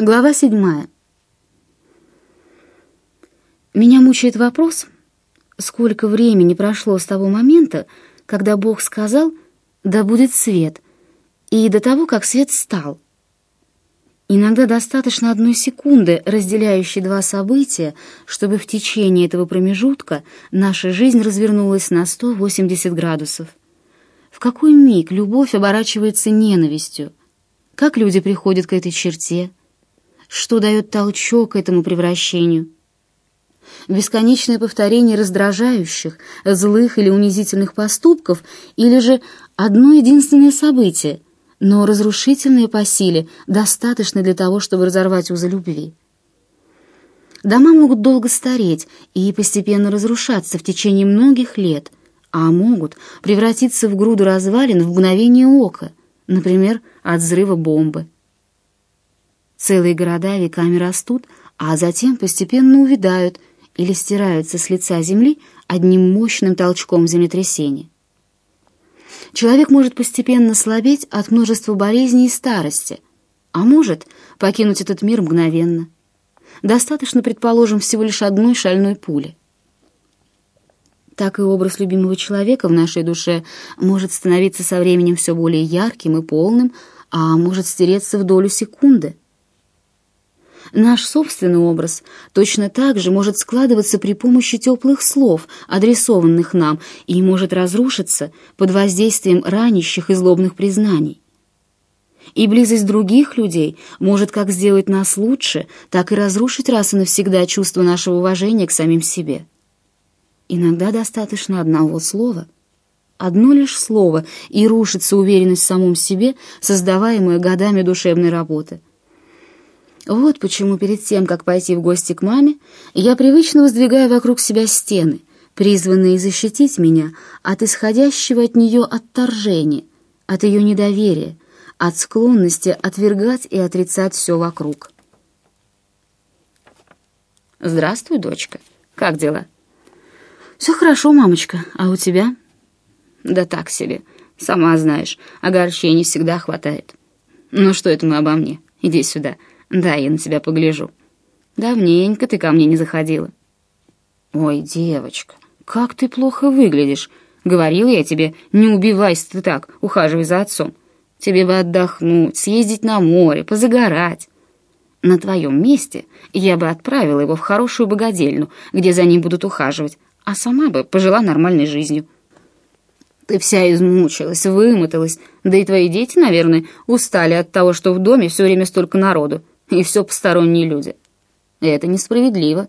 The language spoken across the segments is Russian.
Глава седьмая. Меня мучает вопрос, сколько времени прошло с того момента, когда Бог сказал «да будет свет», и до того, как свет стал. Иногда достаточно одной секунды, разделяющей два события, чтобы в течение этого промежутка наша жизнь развернулась на 180 градусов. В какой миг любовь оборачивается ненавистью? Как люди приходят к этой черте? Что дает толчок этому превращению? Бесконечное повторение раздражающих, злых или унизительных поступков или же одно единственное событие, но разрушительное по силе, достаточно для того, чтобы разорвать узы любви. Дома могут долго стареть и постепенно разрушаться в течение многих лет, а могут превратиться в груду развалин в мгновение ока, например, от взрыва бомбы. Целые города веками растут, а затем постепенно увядают или стираются с лица земли одним мощным толчком землетрясения. Человек может постепенно слабеть от множества болезней и старости, а может покинуть этот мир мгновенно. Достаточно, предположим, всего лишь одной шальной пули. Так и образ любимого человека в нашей душе может становиться со временем все более ярким и полным, а может стереться в долю секунды. Наш собственный образ точно так же может складываться при помощи теплых слов, адресованных нам, и может разрушиться под воздействием ранящих и злобных признаний. И близость других людей может как сделать нас лучше, так и разрушить раз и навсегда чувство нашего уважения к самим себе. Иногда достаточно одного слова, одно лишь слово, и рушится уверенность в самом себе, создаваемая годами душевной работы – вот почему перед тем, как пойти в гости к маме, я привычно воздвигаю вокруг себя стены, призванные защитить меня от исходящего от нее отторжения, от ее недоверия, от склонности отвергать и отрицать все вокруг. «Здравствуй, дочка. Как дела?» «Все хорошо, мамочка. А у тебя?» «Да так себе. Сама знаешь, огорчений всегда хватает. Ну что это мы обо мне? Иди сюда». Да, я на тебя погляжу. Давненько ты ко мне не заходила. Ой, девочка, как ты плохо выглядишь. Говорил я тебе, не убивайся ты так, ухаживай за отцом. Тебе бы отдохнуть, съездить на море, позагорать. На твоем месте я бы отправила его в хорошую богадельну, где за ним будут ухаживать, а сама бы пожила нормальной жизнью. Ты вся измучилась, вымоталась, да и твои дети, наверное, устали от того, что в доме все время столько народу и все посторонние люди. Это несправедливо.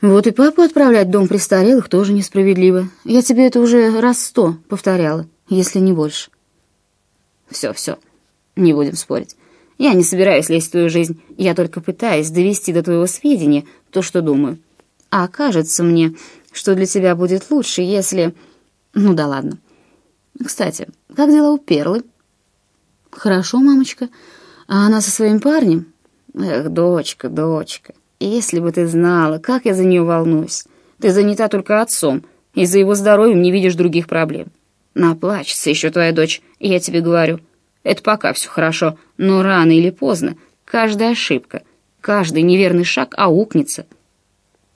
Вот и папу отправлять в дом престарелых тоже несправедливо. Я тебе это уже раз сто повторяла, если не больше. Все, все, не будем спорить. Я не собираюсь лезть в твою жизнь, я только пытаюсь довести до твоего сведения то, что думаю. А кажется мне, что для тебя будет лучше, если... Ну да ладно. Кстати, как дела у Перлы? Хорошо, мамочка. А она со своим парнем? Эх, дочка, дочка, если бы ты знала, как я за нее волнуюсь. Ты занята только отцом, и за его здоровьем не видишь других проблем. Наплачется еще твоя дочь, я тебе говорю. Это пока все хорошо, но рано или поздно каждая ошибка, каждый неверный шаг аукнется.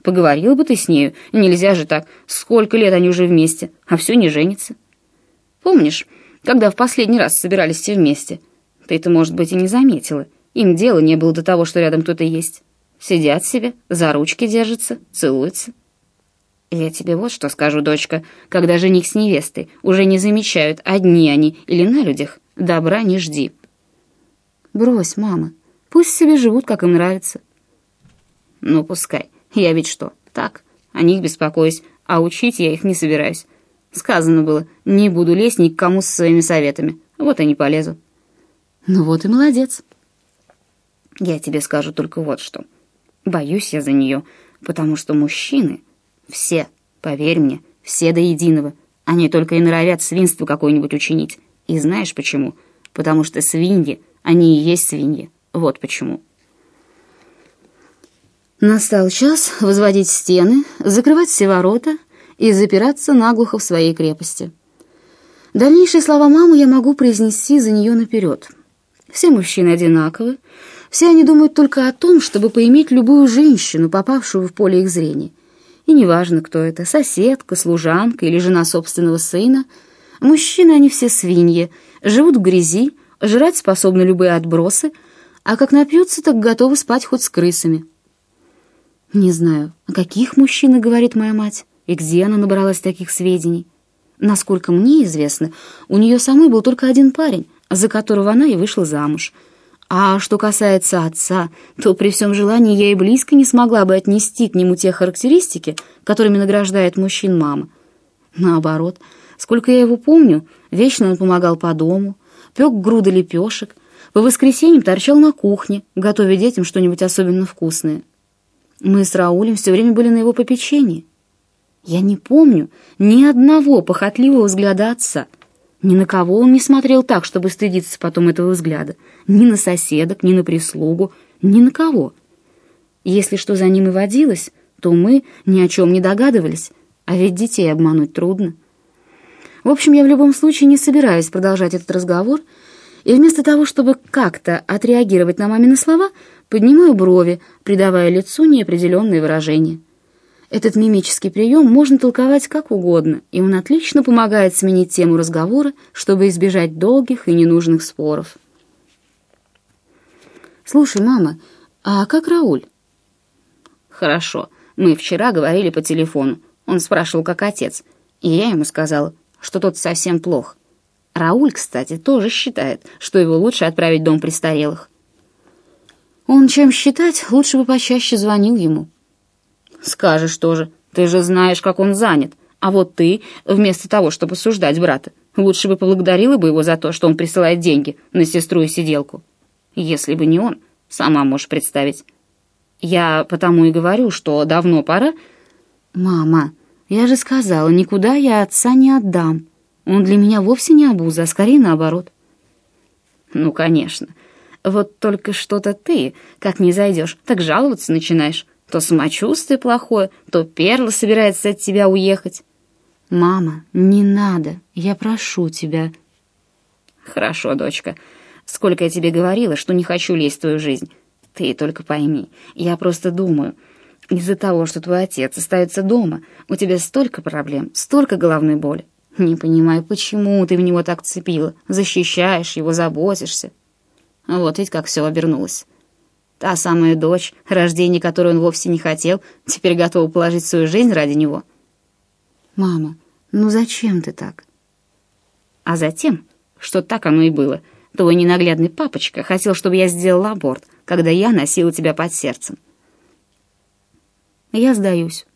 Поговорила бы ты с нею, нельзя же так, сколько лет они уже вместе, а все не женится. Помнишь, когда в последний раз собирались все вместе — ты это, может быть, и не заметила. Им дела не было до того, что рядом кто-то есть. Сидят себе, за ручки держатся, целуются. Я тебе вот что скажу, дочка, когда жених с невестой уже не замечают, одни они или на людях, добра не жди. Брось, мама, пусть себе живут, как им нравится. Ну, пускай. Я ведь что, так, о них беспокоюсь, а учить я их не собираюсь. Сказано было, не буду лезть ни к кому со своими советами. Вот и не полезу. Ну вот и молодец. Я тебе скажу только вот что. Боюсь я за нее, потому что мужчины, все, поверь мне, все до единого, они только и норовят свинство какое-нибудь учинить. И знаешь почему? Потому что свиньи, они и есть свиньи. Вот почему. Настал час возводить стены, закрывать все ворота и запираться наглухо в своей крепости. Дальнейшие слова мамы я могу произнести за нее наперед — Все мужчины одинаковы, все они думают только о том, чтобы поиметь любую женщину, попавшую в поле их зрения. И неважно, кто это, соседка, служанка или жена собственного сына, мужчины они все свиньи, живут в грязи, жрать способны любые отбросы, а как напьются, так готовы спать хоть с крысами. Не знаю, о каких мужчинах говорит моя мать, и где она набралась таких сведений. Насколько мне известно, у нее самой был только один парень, за которого она и вышла замуж — а что касается отца, то при всем желании я и близко не смогла бы отнести к нему те характеристики, которыми награждает мужчин мама. Наоборот, сколько я его помню, вечно он помогал по дому, пек груды лепешек, по воскресеньям торчал на кухне, готовя детям что-нибудь особенно вкусное. Мы с Раулем все время были на его попечении. Я не помню ни одного похотливого взгляда отца — ни на кого он не смотрел так, чтобы стыдиться потом этого взгляда. Ни на соседок, ни на прислугу, ни на кого. Если что за ним и водилось, то мы ни о чем не догадывались, а ведь детей обмануть трудно. В общем, я в любом случае не собираюсь продолжать этот разговор, и вместо того, чтобы как-то отреагировать на мамины слова, поднимаю брови, придавая лицу неопределенное выражение. Этот мимический прием можно толковать как угодно, и он отлично помогает сменить тему разговора, чтобы избежать долгих и ненужных споров. «Слушай, мама, а как Рауль?» «Хорошо. Мы вчера говорили по телефону. Он спрашивал, как отец, и я ему сказала, что тот совсем плох. Рауль, кстати, тоже считает, что его лучше отправить в дом престарелых. Он чем считать, лучше бы почаще звонил ему». Скажешь тоже, ты же знаешь, как он занят. А вот ты, вместо того, чтобы осуждать брата, лучше бы поблагодарила бы его за то, что он присылает деньги на сестру и сиделку. Если бы не он, сама можешь представить. Я потому и говорю, что давно пора... Мама, я же сказала, никуда я отца не отдам. Он для меня вовсе не обуза, а скорее наоборот. Ну, конечно. Вот только что-то ты, как не зайдешь, так жаловаться начинаешь. То самочувствие плохое, то Перла собирается от тебя уехать. Мама, не надо, я прошу тебя. Хорошо, дочка. Сколько я тебе говорила, что не хочу лезть в твою жизнь. Ты только пойми, я просто думаю, из-за того, что твой отец остается дома, у тебя столько проблем, столько головной боли. Не понимаю, почему ты в него так цепила, защищаешь его, заботишься. Вот ведь как все обернулось. Та самая дочь, рождение которой он вовсе не хотел, теперь готова положить свою жизнь ради него. «Мама, ну зачем ты так?» «А затем, что так оно и было. Твой ненаглядный папочка хотел, чтобы я сделала аборт, когда я носила тебя под сердцем». «Я сдаюсь».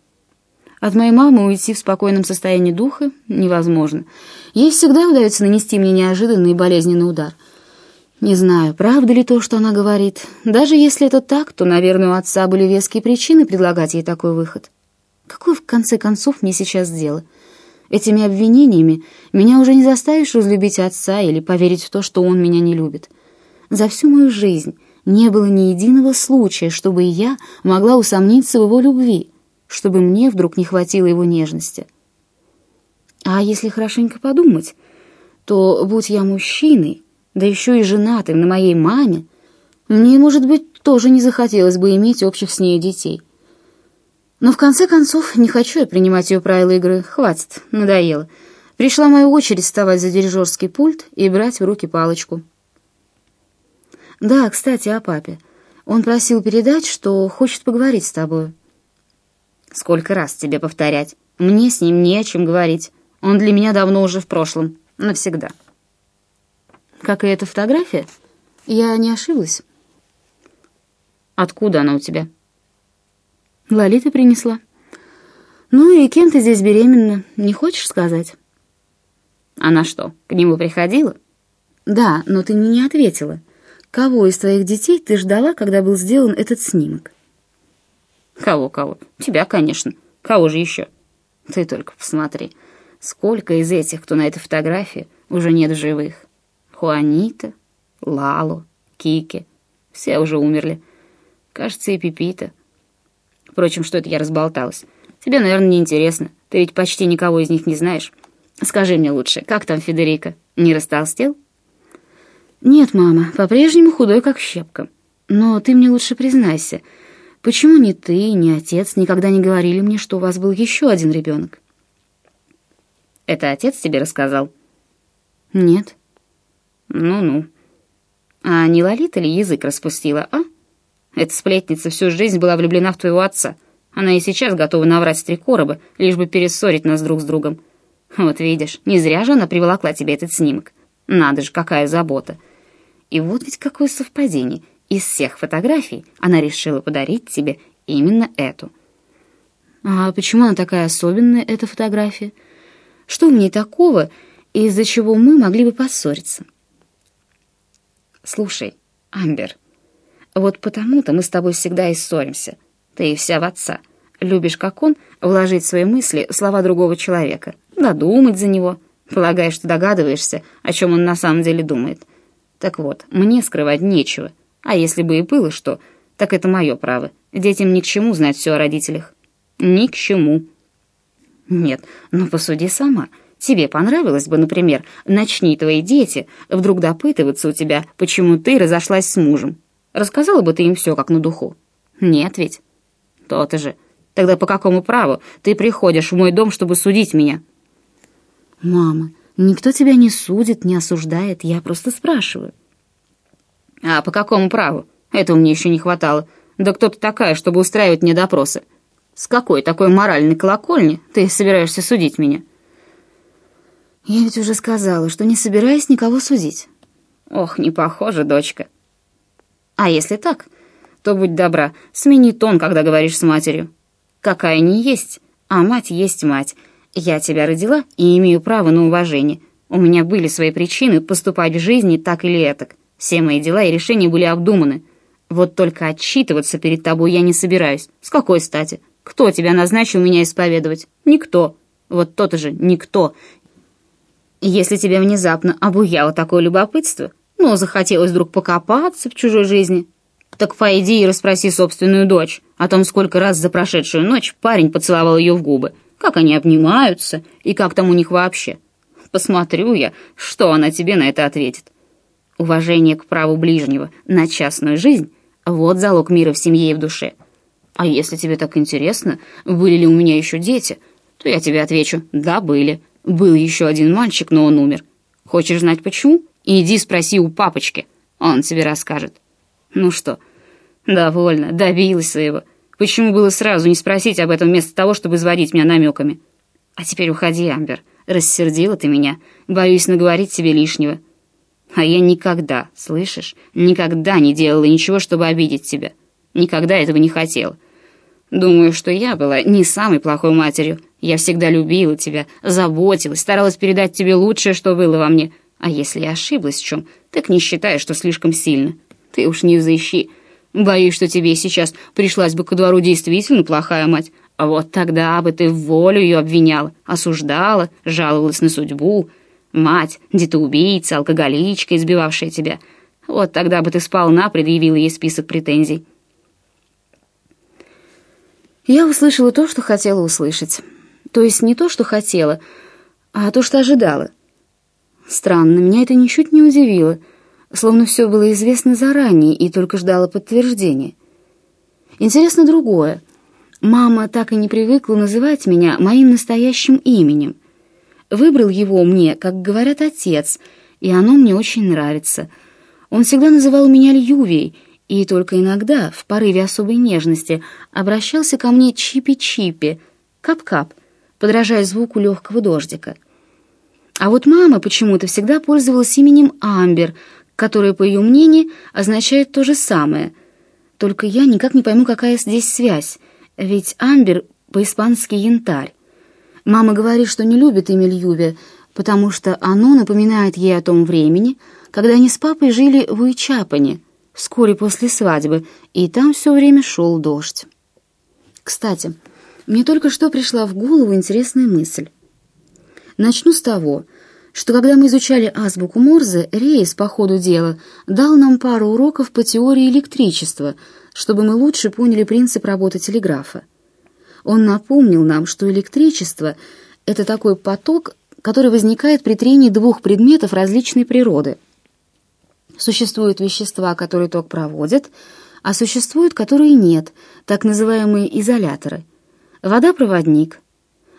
От моей мамы уйти в спокойном состоянии духа невозможно. Ей всегда удается нанести мне неожиданный и болезненный удар — не знаю, правда ли то, что она говорит. Даже если это так, то, наверное, у отца были веские причины предлагать ей такой выход. Какое, в конце концов, мне сейчас дело? Этими обвинениями меня уже не заставишь разлюбить отца или поверить в то, что он меня не любит. За всю мою жизнь не было ни единого случая, чтобы я могла усомниться в его любви, чтобы мне вдруг не хватило его нежности. А если хорошенько подумать, то, будь я мужчиной, да еще и женатым на моей маме, мне, может быть, тоже не захотелось бы иметь общих с ней детей. Но в конце концов не хочу я принимать ее правила игры. Хватит, надоело. Пришла моя очередь вставать за дирижерский пульт и брать в руки палочку. Да, кстати, о папе. Он просил передать, что хочет поговорить с тобой. Сколько раз тебе повторять? Мне с ним не о чем говорить. Он для меня давно уже в прошлом. Навсегда как и эта фотография? Я не ошиблась. Откуда она у тебя? Лолита принесла. Ну и кем ты здесь беременна, не хочешь сказать? Она что, к нему приходила? Да, но ты мне не ответила. Кого из твоих детей ты ждала, когда был сделан этот снимок? Кого-кого? Тебя, конечно. Кого же еще? Ты только посмотри. Сколько из этих, кто на этой фотографии, уже нет живых. Хуанита, Лало, Кики. Все уже умерли. Кажется, и Пипита. Впрочем, что это я разболталась? Тебе, наверное, не интересно. Ты ведь почти никого из них не знаешь. Скажи мне лучше, как там Федерико? Не растолстел? «Нет, мама, по-прежнему худой, как щепка. Но ты мне лучше признайся, почему ни ты, ни отец никогда не говорили мне, что у вас был еще один ребенок?» «Это отец тебе рассказал?» «Нет». «Ну-ну. А не Лолита ли язык распустила, а? Эта сплетница всю жизнь была влюблена в твоего отца. Она и сейчас готова наврать три короба, лишь бы перессорить нас друг с другом. Вот видишь, не зря же она приволокла тебе этот снимок. Надо же, какая забота. И вот ведь какое совпадение. Из всех фотографий она решила подарить тебе именно эту. А почему она такая особенная, эта фотография? Что в ней такого, из-за чего мы могли бы поссориться? Слушай, Амбер, вот потому-то мы с тобой всегда и ссоримся. Ты и вся в отца. Любишь, как он, вложить свои мысли слова другого человека, додумать за него, полагая, что догадываешься, о чем он на самом деле думает. Так вот, мне скрывать нечего. А если бы и было что, так это мое право. Детям ни к чему знать все о родителях. Ни к чему. Нет, ну посуди сама. Тебе понравилось бы, например, начни твои дети вдруг допытываться у тебя, почему ты разошлась с мужем. Рассказала бы ты им все как на духу. Нет ведь? То-то же. Тогда по какому праву ты приходишь в мой дом, чтобы судить меня? Мама, никто тебя не судит, не осуждает, я просто спрашиваю. А по какому праву? Этого мне еще не хватало. Да кто ты такая, чтобы устраивать мне допросы? С какой такой моральной колокольни ты собираешься судить меня? Я ведь уже сказала, что не собираюсь никого судить. Ох, не похоже, дочка. А если так, то будь добра, смени тон, когда говоришь с матерью. Какая не есть, а мать есть мать. Я тебя родила и имею право на уважение. У меня были свои причины поступать в жизни так или этак. Все мои дела и решения были обдуманы. Вот только отчитываться перед тобой я не собираюсь. С какой стати? Кто тебя назначил меня исповедовать? Никто. Вот тот же никто. Если тебя внезапно обуяло такое любопытство, ну, захотелось вдруг покопаться в чужой жизни, так пойди и расспроси собственную дочь о том, сколько раз за прошедшую ночь парень поцеловал ее в губы, как они обнимаются и как там у них вообще. Посмотрю я, что она тебе на это ответит. Уважение к праву ближнего на частную жизнь — вот залог мира в семье и в душе. А если тебе так интересно, были ли у меня еще дети, то я тебе отвечу «да, были». Был еще один мальчик, но он умер. Хочешь знать почему? Иди спроси у папочки, он тебе расскажет. Ну что, довольно, добилась своего. Почему было сразу не спросить об этом вместо того, чтобы изводить меня намеками? А теперь уходи, Амбер. Рассердила ты меня. Боюсь наговорить тебе лишнего. А я никогда, слышишь, никогда не делала ничего, чтобы обидеть тебя. Никогда этого не хотела. Думаю, что я была не самой плохой матерью. Я всегда любила тебя, заботилась, старалась передать тебе лучшее, что было во мне. А если я ошиблась в чем, так не считай, что слишком сильно. Ты уж не взыщи. Боюсь, что тебе сейчас пришлась бы ко двору действительно плохая мать. А вот тогда бы ты в волю ее обвиняла, осуждала, жаловалась на судьбу. Мать, детоубийца, алкоголичка, избивавшая тебя. Вот тогда бы ты сполна предъявила ей список претензий. Я услышала то, что хотела услышать. То есть не то, что хотела, а то, что ожидала. Странно, меня это ничуть не удивило — словно все было известно заранее и только ждало подтверждения. Интересно другое. Мама так и не привыкла называть меня моим настоящим именем. Выбрал его мне, как говорят, отец, и оно мне очень нравится. Он всегда называл меня Льювей, и только иногда, в порыве особой нежности, обращался ко мне Чипи-Чипи, Кап-Кап, подражая звуку легкого дождика. А вот мама почему-то всегда пользовалась именем Амбер, которое, по ее мнению, означает то же самое. Только я никак не пойму, какая здесь связь, ведь амбер по-испански янтарь. Мама говорит, что не любит имя Льюве, потому что оно напоминает ей о том времени, когда они с папой жили в Уичапане, вскоре после свадьбы, и там все время шел дождь. Кстати, мне только что пришла в голову интересная мысль. Начну с того, что когда мы изучали азбуку Морзе, Рейс по ходу дела дал нам пару уроков по теории электричества, чтобы мы лучше поняли принцип работы телеграфа. Он напомнил нам, что электричество — это такой поток, который возникает при трении двух предметов различной природы. Существуют вещества, которые ток проводят, а существуют, которые нет, так называемые изоляторы. Вода — проводник.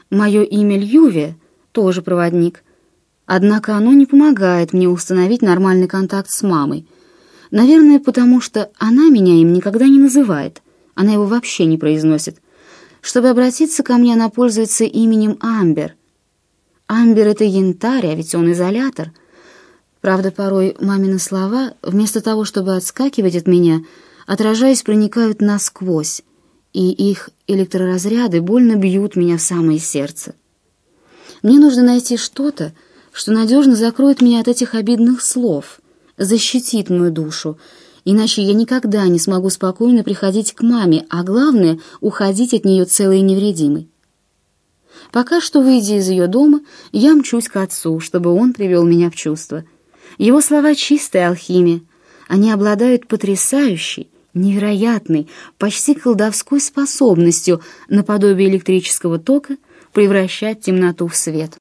Мое имя Льюве тоже проводник. Однако оно не помогает мне установить нормальный контакт с мамой. Наверное, потому что она меня им никогда не называет. Она его вообще не произносит. Чтобы обратиться ко мне, она пользуется именем Амбер. Амбер — это янтарь, а ведь он изолятор — Правда, порой мамины слова, вместо того, чтобы отскакивать от меня, отражаясь, проникают насквозь, и их электроразряды больно бьют меня в самое сердце. Мне нужно найти что-то, что надежно закроет меня от этих обидных слов, защитит мою душу, иначе я никогда не смогу спокойно приходить к маме, а главное — уходить от нее целой и невредимой. Пока что, выйдя из ее дома, я мчусь к отцу, чтобы он привел меня в чувство — его слова — чистая алхимия. Они обладают потрясающей, невероятной, почти колдовской способностью наподобие электрического тока превращать темноту в свет.